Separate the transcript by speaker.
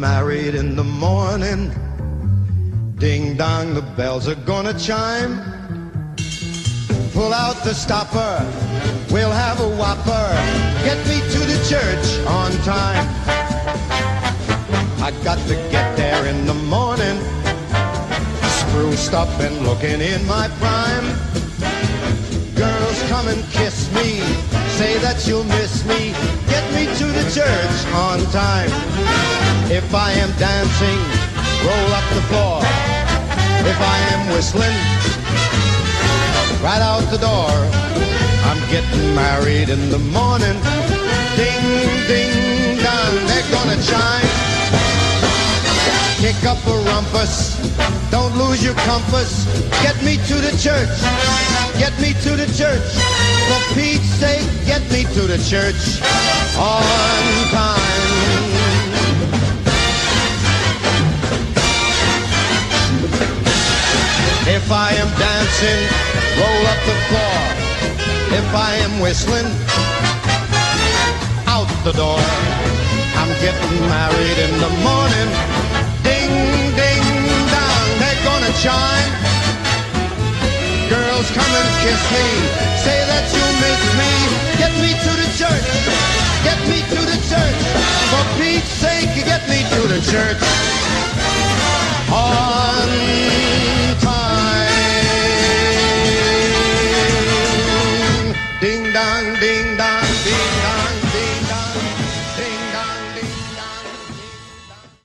Speaker 1: married in the morning. Ding dong, the bells are gonna chime. Pull out the stopper, we'll have a whopper. Get me to the church on time. I got to get there in the morning. Spruced up and looking in my prime. Girls, come and kiss me. Say that you'll miss me. Get me to the church on time. If I am dancing, roll up the floor. If I am whistling, right out the door. I'm getting married in the morning. Ding, ding, dong, they're gonna chime. Kick up a rumpus, don't lose your compass. Get me to the church, get me to the church. For Pete's sake, get me to the church on time. If I am dancing, roll up the floor. If I am whistling, out the door. I'm getting married in the morning. Ding, ding, dong, they're gonna chime. Girls, come and kiss me. Say that you'll miss me. Get me to the church. Get me to the church. For Pete's sake, get me to the church ding dong, ding dong.